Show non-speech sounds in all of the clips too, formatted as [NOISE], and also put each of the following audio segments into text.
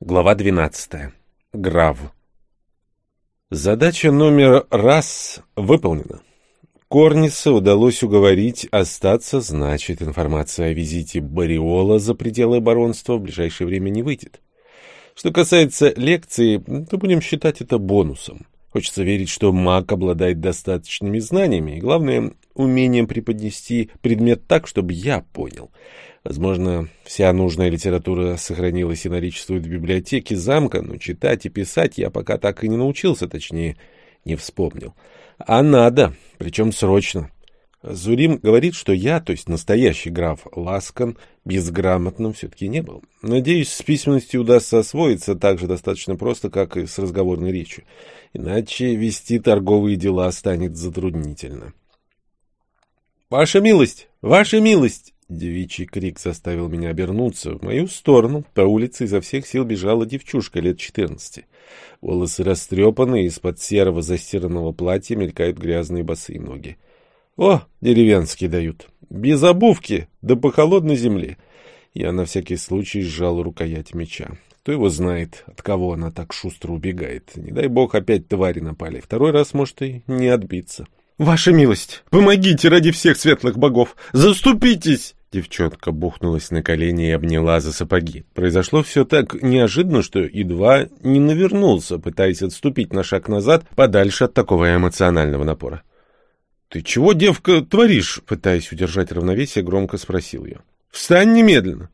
Глава 12. Грав. Задача номер раз выполнена. Корниса удалось уговорить остаться, значит, информация о визите Бариола за пределы баронства в ближайшее время не выйдет. Что касается лекции, то будем считать это бонусом. Хочется верить, что маг обладает достаточными знаниями и, главное, умением преподнести предмет так, чтобы я понял — Возможно, вся нужная литература сохранилась и наличествует в библиотеке замка, но читать и писать я пока так и не научился, точнее, не вспомнил. А надо, причем срочно. Зурим говорит, что я, то есть настоящий граф Ласкан, безграмотным все-таки не был. Надеюсь, с письменностью удастся освоиться так же достаточно просто, как и с разговорной речью. Иначе вести торговые дела станет затруднительно. «Ваша милость! Ваша милость!» Девичий крик заставил меня обернуться. В мою сторону по улице изо всех сил бежала девчушка лет четырнадцати. Волосы растрепаны, из-под серого застиранного платья мелькают грязные босые ноги. О, деревенские дают. Без обувки, да по холодной земле. Я на всякий случай сжал рукоять меча. Кто его знает, от кого она так шустро убегает. Не дай бог опять твари напали. Второй раз может и не отбиться. «Ваша милость, помогите ради всех светлых богов! Заступитесь!» Девчонка бухнулась на колени и обняла за сапоги. Произошло все так неожиданно, что едва не навернулся, пытаясь отступить на шаг назад, подальше от такого эмоционального напора. — Ты чего, девка, творишь? — пытаясь удержать равновесие, громко спросил ее. — Встань немедленно!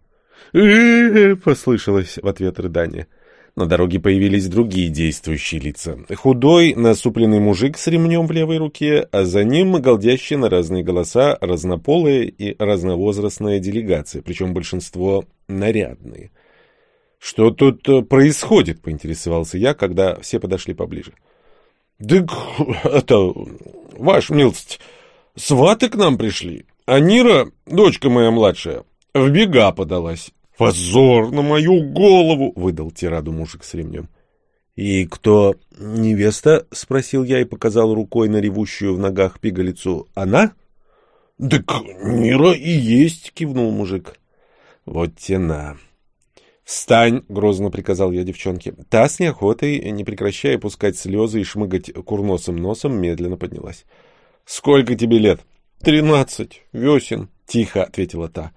«Э-э-э!» — послышалось в ответ рыдание. На дороге появились другие действующие лица. Худой, насупленный мужик с ремнем в левой руке, а за ним голдящие на разные голоса разнополые и разновозрастная делегация, причем большинство нарядные. «Что тут э, происходит?» — поинтересовался я, когда все подошли поближе. «Да [LAUGHS] это, ваш милость, сваты к нам пришли, а Нира, дочка моя младшая, в бега подалась». «Позор на мою голову!» — выдал тираду мужик с ремнем. «И кто невеста?» — спросил я и показал рукой на ревущую в ногах пигалицу. «Она?» «Так Нира и есть!» — кивнул мужик. «Вот тена!» «Встань!» — грозно приказал я девчонке. Та с неохотой, не прекращая пускать слезы и шмыгать курносым носом, медленно поднялась. «Сколько тебе лет?» «Тринадцать. Весен», — тихо ответила та.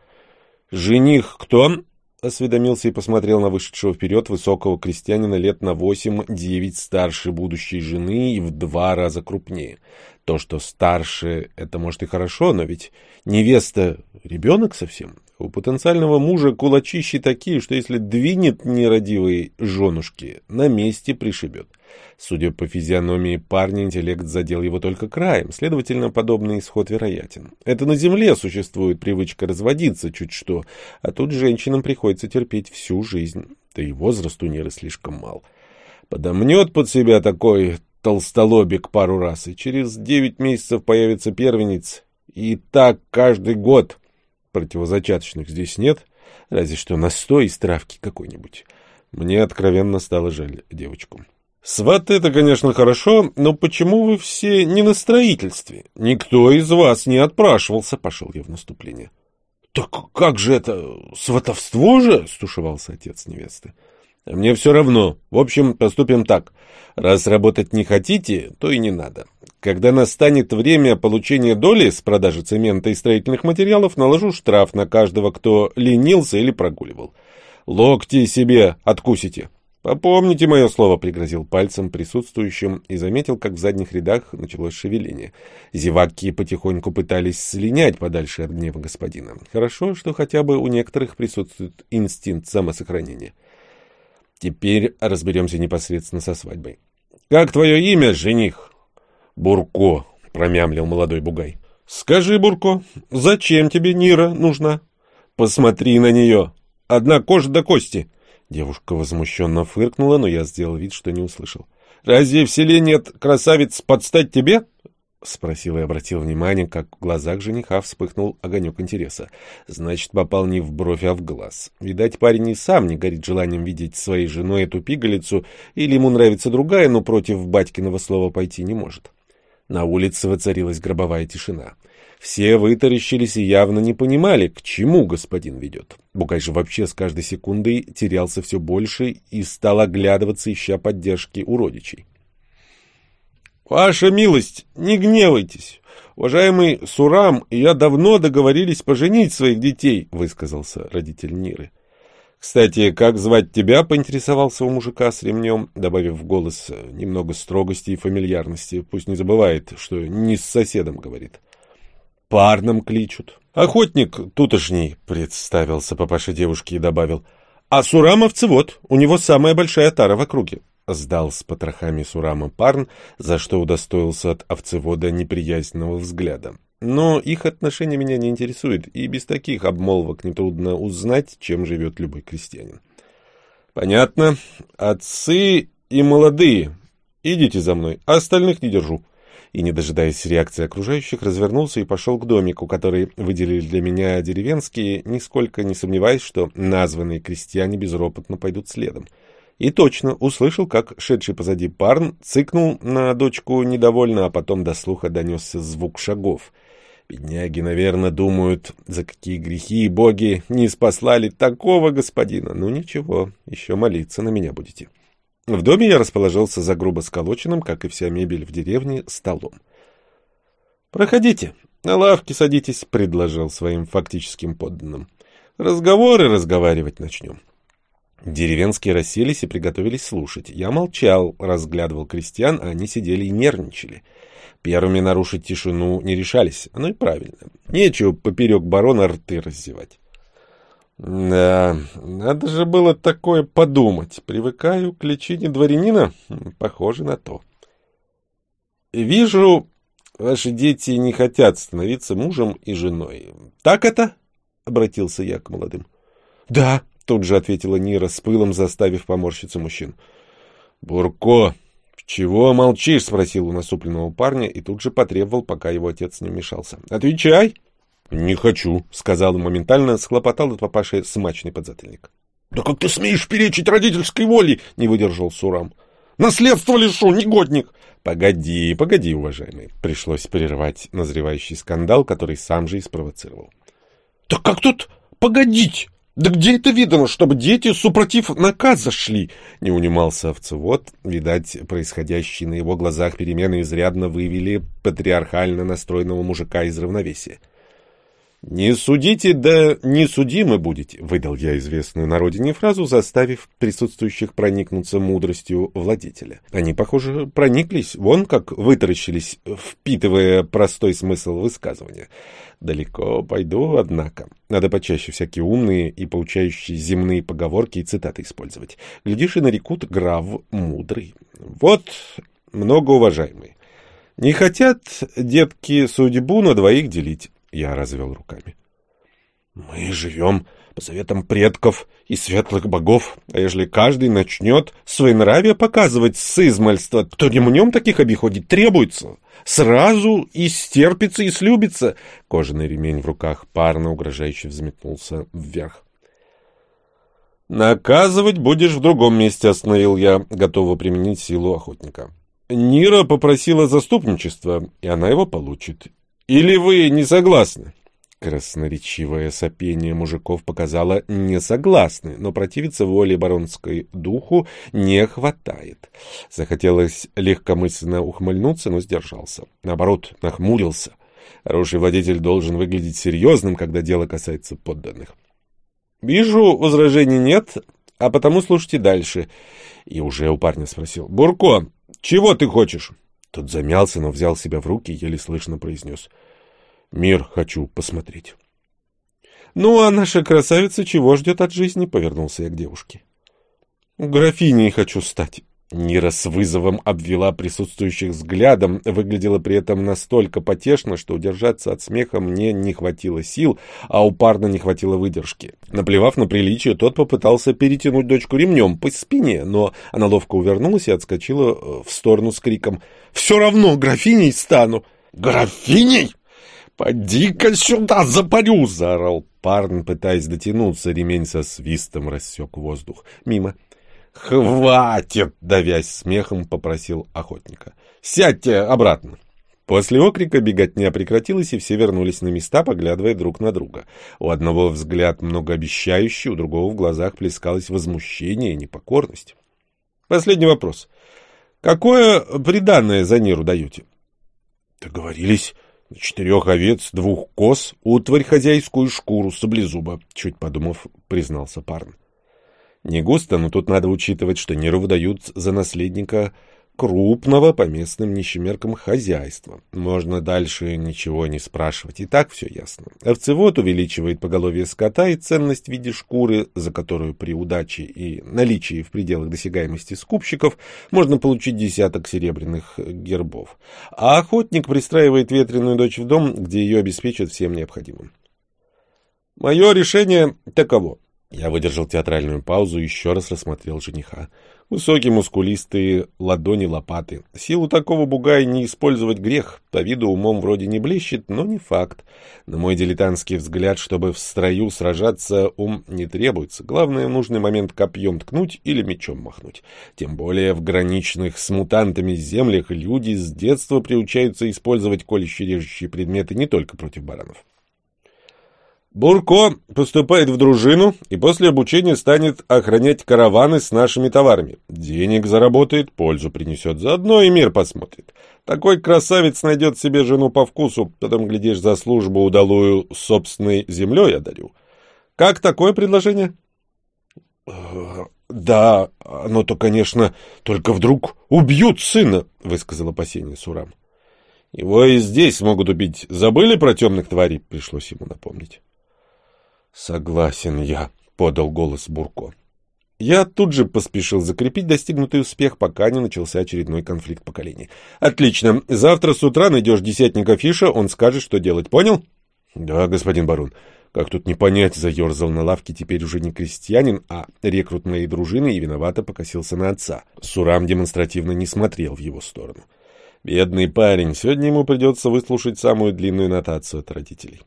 «Жених кто?» Осведомился и посмотрел на вышедшего вперед высокого крестьянина лет на восемь-девять старше будущей жены и в два раза крупнее. То, что старше, это может и хорошо, но ведь невеста — ребенок совсем. У потенциального мужа кулачищи такие, что если двинет нерадивой женушки, на месте пришибет. Судя по физиономии парня, интеллект задел его только краем, следовательно, подобный исход вероятен. Это на земле существует привычка разводиться чуть что, а тут женщинам приходится терпеть всю жизнь, да и возраст у Неры слишком мал. Подомнет под себя такой толстолобик пару раз, и через девять месяцев появится первенец, и так каждый год противозачаточных здесь нет, разве что настой из травки какой-нибудь. Мне откровенно стало жаль девочку. Сват это, конечно, хорошо, но почему вы все не на строительстве? Никто из вас не отпрашивался, пошел я в наступление. Так как же это, сватовство же? стушевался отец невесты. Мне все равно. В общем, поступим так. Раз работать не хотите, то и не надо. Когда настанет время получения доли с продажи цемента и строительных материалов, наложу штраф на каждого, кто ленился или прогуливал. Локти себе откусите. «Попомните мое слово», — пригрозил пальцем присутствующим и заметил, как в задних рядах началось шевеление. Зеваки потихоньку пытались слинять подальше от гнева господина. Хорошо, что хотя бы у некоторых присутствует инстинкт самосохранения. Теперь разберемся непосредственно со свадьбой. «Как твое имя, жених?» «Бурко», — промямлил молодой бугай. «Скажи, Бурко, зачем тебе Нира нужна?» «Посмотри на нее! Одна кожа до кости!» Девушка возмущенно фыркнула, но я сделал вид, что не услышал. «Разве в селе нет красавиц подстать тебе?» — спросил и обратил внимание, как в глазах жениха вспыхнул огонек интереса. Значит, попал не в бровь, а в глаз. Видать, парень и сам не горит желанием видеть своей женой эту пигалицу, или ему нравится другая, но против батькиного слова пойти не может. На улице воцарилась гробовая тишина. Все вытаращились и явно не понимали, к чему господин ведет. Букай вообще с каждой секундой терялся все больше и стал оглядываться, ища поддержки у родичей. «Ваша милость, не гневайтесь. Уважаемый Сурам и я давно договорились поженить своих детей», — высказался родитель Ниры. «Кстати, как звать тебя?» — поинтересовался у мужика с ремнем, добавив в голос немного строгости и фамильярности. Пусть не забывает, что не с соседом говорит. «Парном кличут». «Охотник тутошний», — представился папаша девушки и добавил. «А Сурамовцы вот, у него самая большая тара в округе». Сдал с потрохами Сурама Парн, за что удостоился от овцевода неприязненного взгляда. Но их отношения меня не интересуют, и без таких обмолвок нетрудно узнать, чем живет любой крестьянин. Понятно. Отцы и молодые. Идите за мной, а остальных не держу. И, не дожидаясь реакции окружающих, развернулся и пошел к домику, который выделили для меня деревенские, нисколько не сомневаясь, что названные крестьяне безропотно пойдут следом. И точно услышал, как шедший позади парн цыкнул на дочку недовольно, а потом до слуха донесся звук шагов — Бедняги, наверное, думают, за какие грехи боги не спаслали такого господина. Ну ничего, еще молиться на меня будете. В доме я расположился за грубо сколоченным, как и вся мебель в деревне, столом. «Проходите, на лавке садитесь», — предложил своим фактическим подданным. «Разговоры разговаривать начнем». Деревенские расселись и приготовились слушать. Я молчал, разглядывал крестьян, а они сидели и нервничали. Первыми нарушить тишину не решались. Оно и правильно. Нечего поперек барона рты раздевать. Да, надо же было такое подумать. Привыкаю к личине дворянина? Похоже на то. Вижу, ваши дети не хотят становиться мужем и женой. Так это? Обратился я к молодым. Да, тут же ответила Нира с пылом, заставив поморщиться мужчин. Бурко, «Чего молчишь?» — спросил у насупленного парня и тут же потребовал, пока его отец не вмешался. «Отвечай!» «Не хочу», — сказал и моментально схлопотал от папаши смачный подзатыльник. «Да как ты смеешь перечить родительской воле?» — не выдержал Сурам. «Наследство лишу, негодник!» «Погоди, погоди, уважаемый!» Пришлось прервать назревающий скандал, который сам же и спровоцировал. «Да как тут погодить?» «Да где это видно, чтобы дети супротив наказа шли?» Не унимался овцевод. Видать, происходящие на его глазах перемены изрядно вывели патриархально настроенного мужика из равновесия. «Не судите, да не судимы будете», — выдал я известную на родине фразу, заставив присутствующих проникнуться мудростью владетеля. Они, похоже, прониклись, вон как вытаращились, впитывая простой смысл высказывания. Далеко пойду, однако. Надо почаще всякие умные и поучающие земные поговорки и цитаты использовать. Глядишь, и нарекут граф мудрый. Вот, многоуважаемые. Не хотят детки судьбу на двоих делить. Я развел руками. Мы живем по советам предков и светлых богов, а ежели каждый начнет своенравие показывать с измальства, то ремнем таких обиходить требуется. Сразу и стерпится, и слюбится. Кожаный ремень в руках парно угрожающе взметнулся вверх. «Наказывать будешь в другом месте», — остановил я, готова применить силу охотника. Нира попросила заступничества, и она его получит. Или вы не согласны? Красноречивое сопение мужиков показало «не согласны», но противиться воле баронской духу не хватает. Захотелось легкомысленно ухмыльнуться, но сдержался. Наоборот, нахмурился. Хороший владетель должен выглядеть серьезным, когда дело касается подданных. «Вижу, возражений нет, а потому слушайте дальше». И уже у парня спросил. «Бурко, чего ты хочешь?» Тот замялся, но взял себя в руки и еле слышно произнес. «Мир хочу посмотреть». «Ну, а наша красавица чего ждет от жизни?» — повернулся я к девушке. «Графиней хочу стать». Нира с вызовом обвела присутствующих взглядом, выглядела при этом настолько потешно, что удержаться от смеха мне не хватило сил, а у парня не хватило выдержки. Наплевав на приличие, тот попытался перетянуть дочку ремнем по спине, но она ловко увернулась и отскочила э, в сторону с криком «Все равно графиней стану!» «Графиней? Поди-ка сюда, запарю!» — заорал парн, пытаясь дотянуться, ремень со свистом рассек воздух. Мимо. «Хватит!» — давясь смехом, попросил охотника. «Сядьте обратно!» После окрика беготня прекратилась, и все вернулись на места, поглядывая друг на друга. У одного взгляд многообещающий, у другого в глазах плескалось возмущение и непокорность. Последний вопрос. Какое приданное за Ниру даете? Договорились. Четырех овец, двух коз, утварь хозяйскую, шкуру, саблезуба, чуть подумав, признался Парн. Не густо, но тут надо учитывать, что Ниру выдают за наследника крупного по местным нищемеркам хозяйства. Можно дальше ничего не спрашивать, и так все ясно. Овцевод увеличивает поголовье скота и ценность в виде шкуры, за которую при удаче и наличии в пределах досягаемости скупщиков можно получить десяток серебряных гербов. А охотник пристраивает ветреную дочь в дом, где ее обеспечат всем необходимым. Мое решение таково. Я выдержал театральную паузу и еще раз рассмотрел жениха. Высокие мускулистые ладони лопаты. Силу такого бугая не использовать грех. По виду умом вроде не блещет, но не факт. На мой дилетантский взгляд, чтобы в строю сражаться, ум не требуется. Главное, в нужный момент копьем ткнуть или мечом махнуть. Тем более в граничных с мутантами землях люди с детства приучаются использовать колюще-режущие предметы не только против баранов. Бурко поступает в дружину и после обучения станет охранять караваны с нашими товарами. Денег заработает, пользу принесет, заодно и мир посмотрит. Такой красавец найдет себе жену по вкусу, потом, глядишь, за службу удалую собственной землей одарю. Как такое предложение? Да, оно-то, конечно, только вдруг убьют сына, высказал опасение Сурам. Его и здесь могут убить. Забыли про темных тварей? Пришлось ему напомнить. «Согласен я», — подал голос Бурко. Я тут же поспешил закрепить достигнутый успех, пока не начался очередной конфликт поколений. «Отлично. Завтра с утра найдешь десятника Фиша, он скажет, что делать. Понял?» «Да, господин барон. Как тут не понять, заерзал на лавке теперь уже не крестьянин, а рекрут моей дружины и виновато покосился на отца. Сурам демонстративно не смотрел в его сторону. Бедный парень, сегодня ему придется выслушать самую длинную нотацию от родителей.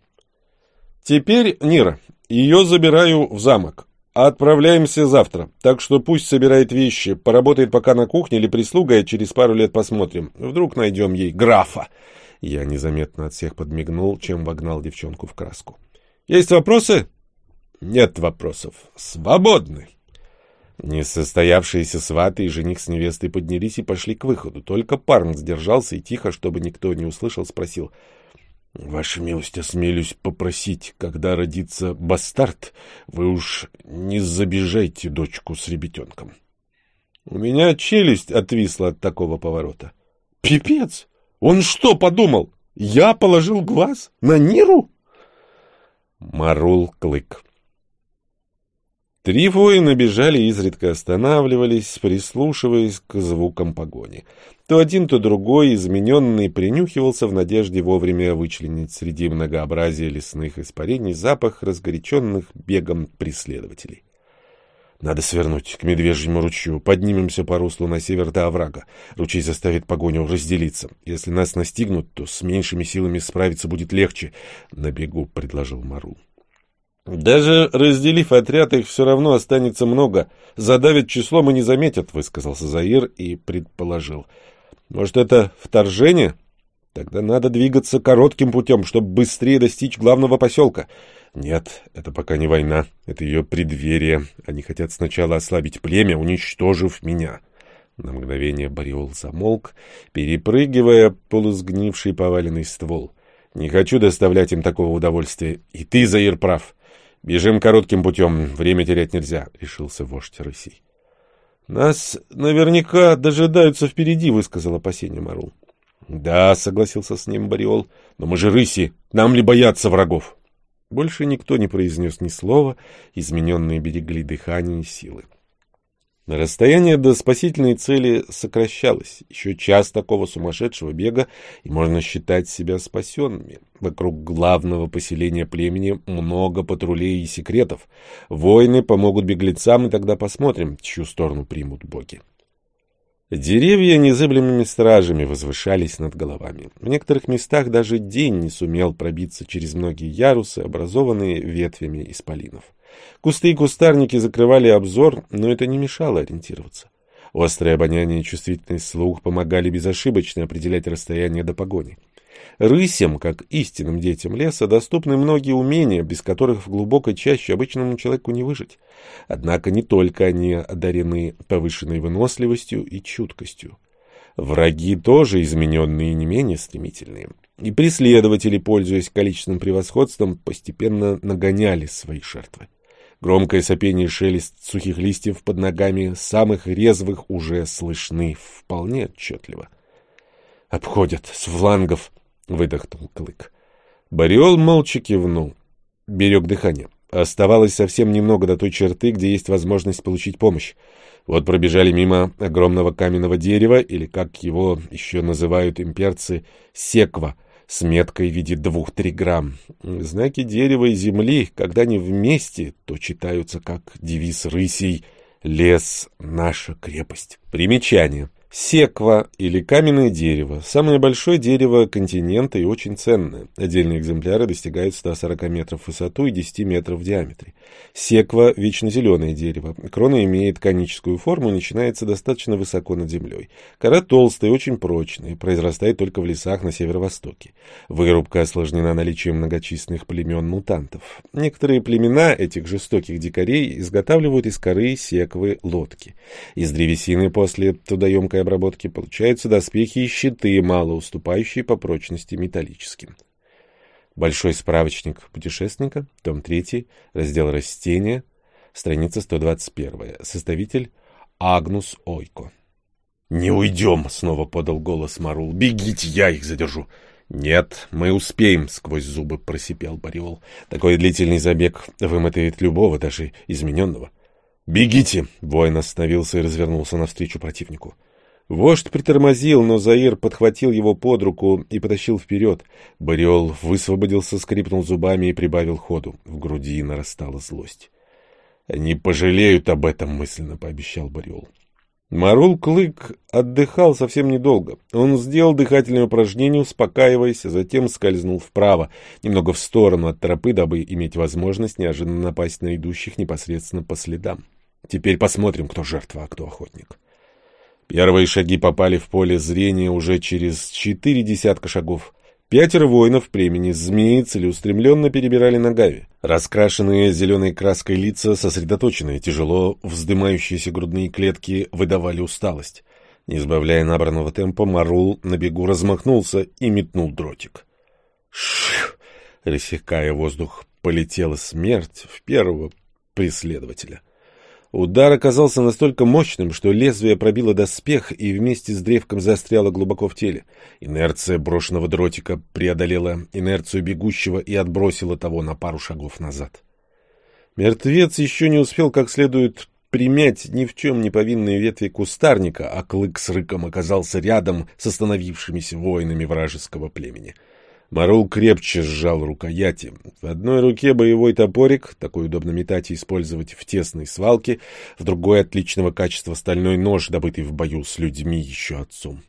«Теперь, Нира, ее забираю в замок. Отправляемся завтра, так что пусть собирает вещи, поработает пока на кухне или прислугой, а через пару лет посмотрим. Вдруг найдем ей графа. Я незаметно от всех подмигнул, чем вогнал девчонку в краску. Есть вопросы? Нет вопросов. Свободны. Несостоявшиеся сваты и жених с невестой поднялись и пошли к выходу. Только парн сдержался и тихо, чтобы никто не услышал, спросил — Ваша милость, осмелюсь попросить, когда родится бастард, вы уж не забежайте дочку с ребятенком. У меня челюсть отвисла от такого поворота. Пипец! Он что подумал? Я положил глаз на Ниру? Марул Клык Три воина бежали, изредка останавливались, прислушиваясь к звукам погони. То один, то другой, измененный, принюхивался в надежде вовремя вычленить среди многообразия лесных испарений запах разгоряченных бегом преследователей. Надо свернуть к медвежьему ручью, поднимемся по руслу на север до оврага. Ручей заставит погоню разделиться. Если нас настигнут, то с меньшими силами справиться будет легче, — на бегу предложил Марул. «Даже разделив отряд, их все равно останется много. Задавят числом и не заметят», — высказался Заир и предположил. «Может, это вторжение? Тогда надо двигаться коротким путем, чтобы быстрее достичь главного поселка». «Нет, это пока не война. Это ее преддверие. Они хотят сначала ослабить племя, уничтожив меня». На мгновение Бариол замолк, перепрыгивая полусгнивший поваленный ствол. «Не хочу доставлять им такого удовольствия. И ты, Заир, прав». «Бежим коротким путем, время терять нельзя», — решился вождь рысей. «Нас наверняка дожидаются впереди», — высказал опасение Марул. «Да», — согласился с ним Бариол, — «но мы же рыси, нам ли бояться врагов?» Больше никто не произнес ни слова, измененные берегли дыхание и силы. Расстояние до спасительной цели сокращалось. Еще час такого сумасшедшего бега, и можно считать себя спасенными. Вокруг главного поселения племени много патрулей и секретов. Войны помогут беглецам, и тогда посмотрим, чью сторону примут боги. Деревья незыблемыми стражами возвышались над головами. В некоторых местах даже день не сумел пробиться через многие ярусы, образованные ветвями исполинов. Кусты и кустарники закрывали обзор, но это не мешало ориентироваться. Острое обоняние и чувствительный слух помогали безошибочно определять расстояние до погони. Рысям, как истинным детям леса, доступны многие умения, без которых в глубокой чаще обычному человеку не выжить. Однако не только они одарены повышенной выносливостью и чуткостью. Враги тоже измененные и не менее стремительные. И преследователи, пользуясь количественным превосходством, постепенно нагоняли свои жертвы. Громкое сопение и шелест сухих листьев под ногами самых резвых уже слышны вполне отчетливо. «Обходят с флангов!» — выдохнул Клык. Бариол молча кивнул. Берег дыхание. Оставалось совсем немного до той черты, где есть возможность получить помощь. Вот пробежали мимо огромного каменного дерева, или, как его еще называют имперцы, секва — с меткой в виде двух-три грамм. Знаки дерева и земли, когда они вместе, то читаются как девиз рысей «Лес — наша крепость». Примечание. Секва или каменное дерево – самое большое дерево континента и очень ценное. Отдельные экземпляры достигают 140 метров в высоту и 10 метров в диаметре. Секва – вечно зеленое дерево. Крона имеет коническую форму и начинается достаточно высоко над землей. Кора толстая и очень прочная, произрастает только в лесах на северо-востоке. Вырубка осложнена наличием многочисленных племен мутантов. Некоторые племена этих жестоких дикарей изготавливают из коры секвы лодки. Из древесины после трудоемкой химической обработки получаются доспехи и щиты, мало уступающие по прочности металлическим. Большой справочник путешественника, том 3, раздел «Растения», страница 121, составитель Агнус Ойко. «Не уйдем!» — снова подал голос Марул. «Бегите, я их задержу!» «Нет, мы успеем!» — сквозь зубы просипел Бариол. «Такой длительный забег вымотает любого, даже измененного». «Бегите!» — воин остановился и развернулся навстречу противнику. Вождь притормозил, но Заир подхватил его под руку и потащил вперед. Бариол высвободился, скрипнул зубами и прибавил ходу. В груди нарастала злость. «Они пожалеют об этом», — мысленно пообещал Бариол. Марул Клык отдыхал совсем недолго. Он сделал дыхательное упражнение, успокаиваясь, а затем скользнул вправо, немного в сторону от тропы, дабы иметь возможность неожиданно напасть на идущих непосредственно по следам. Теперь посмотрим, кто жертва, а кто охотник. Первые шаги попали в поле зрения уже через четыре десятка шагов. Пятеро воинов племени змеи целеустремленно перебирали ногами. Раскрашенные зеленой краской лица, сосредоточенные, тяжело вздымающиеся грудные клетки выдавали усталость. Не сбавляя набранного темпа, Марул на бегу размахнулся и метнул дротик. Ших! Рассекая воздух, полетела смерть в первого преследователя. Удар оказался настолько мощным, что лезвие пробило доспех и вместе с древком застряло глубоко в теле. Инерция брошенного дротика преодолела инерцию бегущего и отбросила того на пару шагов назад. Мертвец еще не успел как следует примять ни в чем не повинные ветви кустарника, а клык с рыком оказался рядом с остановившимися воинами вражеского племени — Марул крепче сжал рукояти. В одной руке боевой топорик, такой удобно метать и использовать в тесной свалке, в другой отличного качества стальной нож, добытый в бою с людьми еще отцом.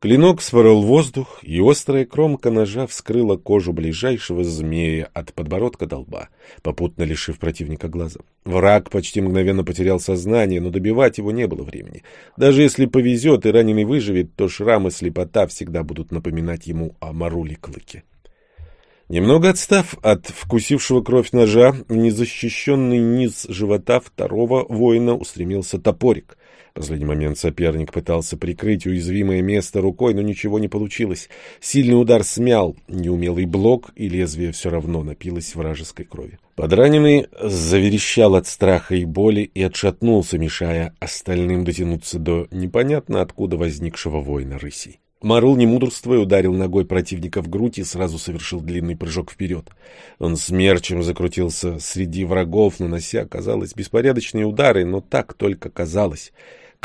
Клинок сварил воздух, и острая кромка ножа вскрыла кожу ближайшего змея от подбородка до лба, попутно лишив противника глаза. Враг почти мгновенно потерял сознание, но добивать его не было времени. Даже если повезет и раненый выживет, то шрам и слепота всегда будут напоминать ему о Маруле Клыке. Немного отстав от вкусившего кровь ножа, в незащищенный низ живота второго воина устремился топорик. Последний момент соперник пытался прикрыть уязвимое место рукой, но ничего не получилось. Сильный удар смял неумелый блок, и лезвие все равно напилось вражеской крови. Подраненный заверещал от страха и боли и отшатнулся, мешая остальным дотянуться до непонятно откуда возникшего воина рысей. Марул, не мудрствуя, ударил ногой противника в грудь и сразу совершил длинный прыжок вперед. Он смерчем закрутился среди врагов, нанося, казалось, беспорядочные удары, но так только казалось.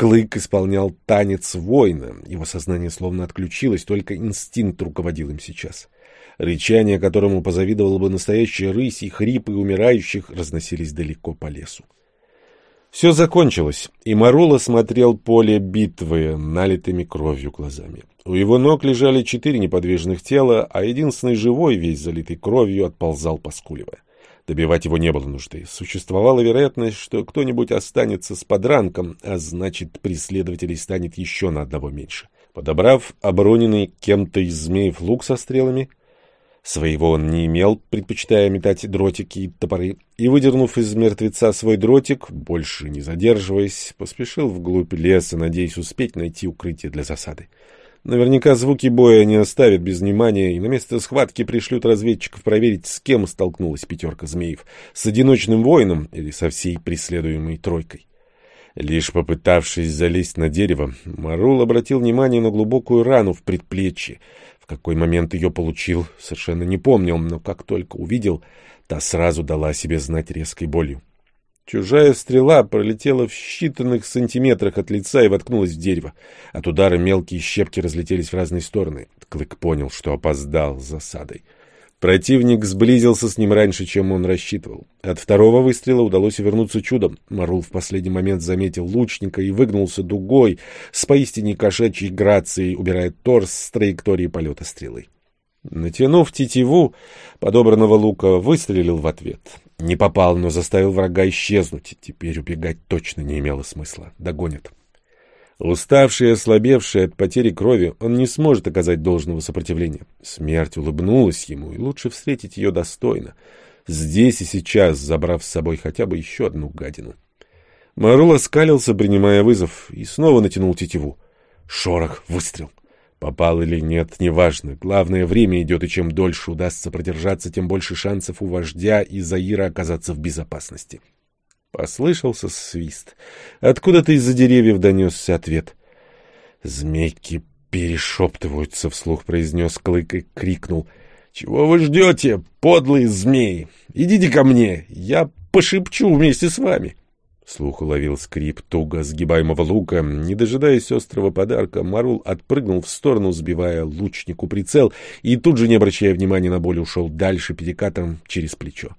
Клык исполнял танец воина, его сознание словно отключилось, только инстинкт руководил им сейчас. Рычание, которому позавидовала бы настоящая рысь, и хрипы умирающих разносились далеко по лесу. Все закончилось, и Марула смотрел поле битвы налитыми кровью глазами. У его ног лежали четыре неподвижных тела, а единственный живой, весь залитый кровью, отползал поскуливая. Добивать его не было нужды. Существовала вероятность, что кто-нибудь останется с подранком, а значит, преследователей станет еще на одного меньше. Подобрав обороненный кем-то из змеев лук со стрелами, своего он не имел, предпочитая метать дротики и топоры, и, выдернув из мертвеца свой дротик, больше не задерживаясь, поспешил вглубь леса, надеясь успеть найти укрытие для засады. Наверняка звуки боя не оставят без внимания, и на место схватки пришлют разведчиков проверить, с кем столкнулась пятерка змеев, с одиночным воином или со всей преследуемой тройкой. Лишь попытавшись залезть на дерево, Марул обратил внимание на глубокую рану в предплечье. В какой момент ее получил, совершенно не помнил, но как только увидел, та сразу дала себе знать резкой болью. Чужая стрела пролетела в считанных сантиметрах от лица и воткнулась в дерево. От удара мелкие щепки разлетелись в разные стороны. Клык понял, что опоздал с засадой. Противник сблизился с ним раньше, чем он рассчитывал. От второго выстрела удалось вернуться чудом. Марул в последний момент заметил лучника и выгнулся дугой, с поистине кошачьей грацией, убирая торс с траектории полета стрелы. Натянув тетиву подобранного лука, выстрелил в ответ. Не попал, но заставил врага исчезнуть. Теперь убегать точно не имело смысла. Догонят. Уставший и ослабевший от потери крови, он не сможет оказать должного сопротивления. Смерть улыбнулась ему, и лучше встретить ее достойно. Здесь и сейчас, забрав с собой хотя бы еще одну гадину. Марул оскалился, принимая вызов, и снова натянул тетиву. Шорох, выстрел. Попал или нет, неважно. Главное, время идет, и чем дольше удастся продержаться, тем больше шансов у вождя и Заира оказаться в безопасности. Послышался свист. Откуда-то из-за деревьев донесся ответ. «Змейки перешептываются», — вслух произнес Клык и крикнул. «Чего вы ждете, подлые змеи? Идите ко мне, я пошепчу вместе с вами». Слух уловил скрип туго сгибаемого лука. Не дожидаясь острого подарка, Марул отпрыгнул в сторону, сбивая лучнику прицел, и тут же, не обращая внимания на боль, ушел дальше перекатом через плечо.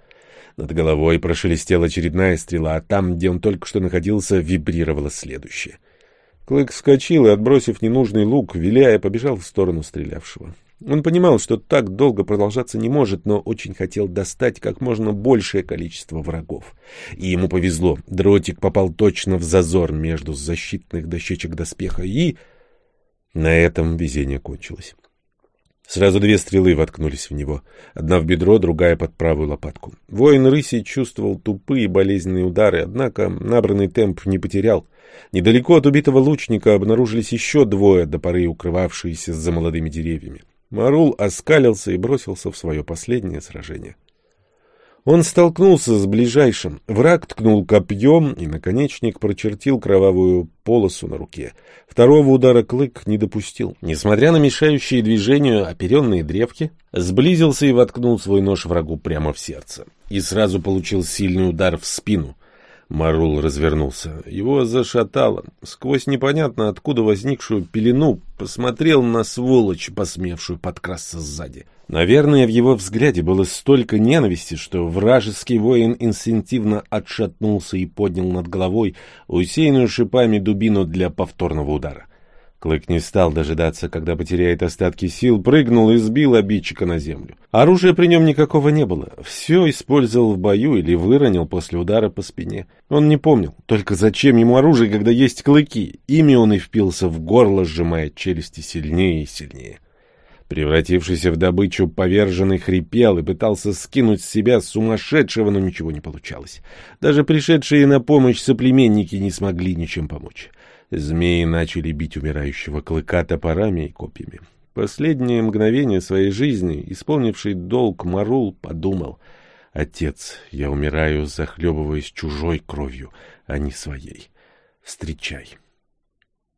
Над головой прошелестела очередная стрела, а там, где он только что находился, вибрировало следующее. Клык вскочил и, отбросив ненужный лук, виляя, побежал в сторону стрелявшего. Он понимал, что так долго продолжаться не может, но очень хотел достать как можно большее количество врагов. И ему повезло. Дротик попал точно в зазор между защитных дощечек доспеха, и... На этом везение кончилось. Сразу две стрелы воткнулись в него. Одна в бедро, другая под правую лопатку. Воин рыси чувствовал тупые болезненные удары, однако набранный темп не потерял. Недалеко от убитого лучника обнаружились еще двое, до поры укрывавшиеся за молодыми деревьями. Марул оскалился и бросился в свое последнее сражение. Он столкнулся с ближайшим. Враг ткнул копьем, и наконечник прочертил кровавую полосу на руке. Второго удара клык не допустил. Несмотря на мешающие движению оперенные древки, сблизился и воткнул свой нож врагу прямо в сердце. И сразу получил сильный удар в спину. Марул развернулся. Его зашатало. Сквозь непонятно откуда возникшую пелену посмотрел на сволочь, посмевшую подкрасться сзади. Наверное, в его взгляде было столько ненависти, что вражеский воин инстинктивно отшатнулся и поднял над головой усеянную шипами дубину для повторного удара. Клык не стал дожидаться, когда потеряет остатки сил, прыгнул и сбил обидчика на землю. Оружия при нем никакого не было. Все использовал в бою или выронил после удара по спине. Он не помнил. Только зачем ему оружие, когда есть клыки? Ими он и впился в горло, сжимая челюсти сильнее и сильнее. Превратившийся в добычу, поверженный хрипел и пытался скинуть с себя сумасшедшего, но ничего не получалось. Даже пришедшие на помощь соплеменники не смогли ничем помочь. Змеи начали бить умирающего клыка топорами и копьями. Последнее мгновение своей жизни, исполнивший долг Марул, подумал, «Отец, я умираю, захлебываясь чужой кровью, а не своей. Встречай».